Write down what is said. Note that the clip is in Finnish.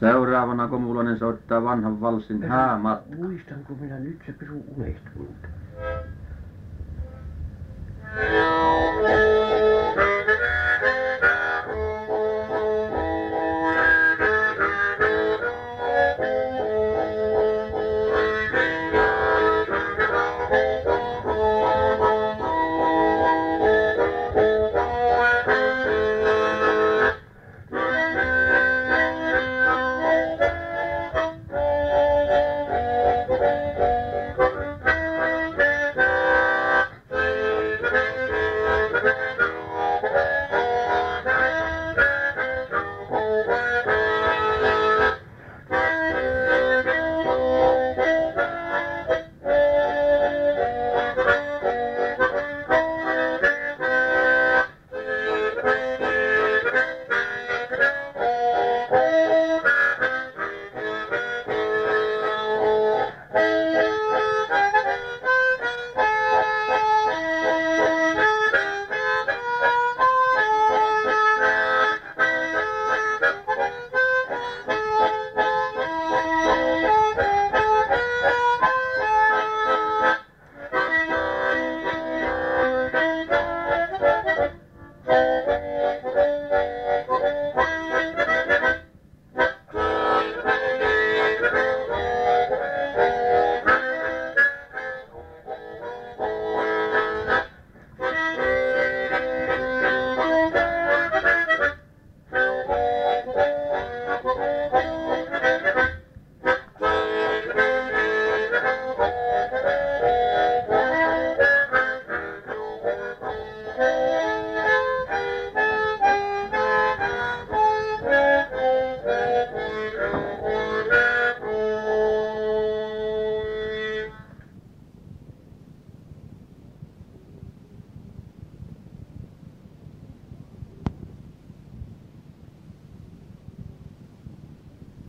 Seuraavana Komulainen soittaa vanhan valssin Häämatka.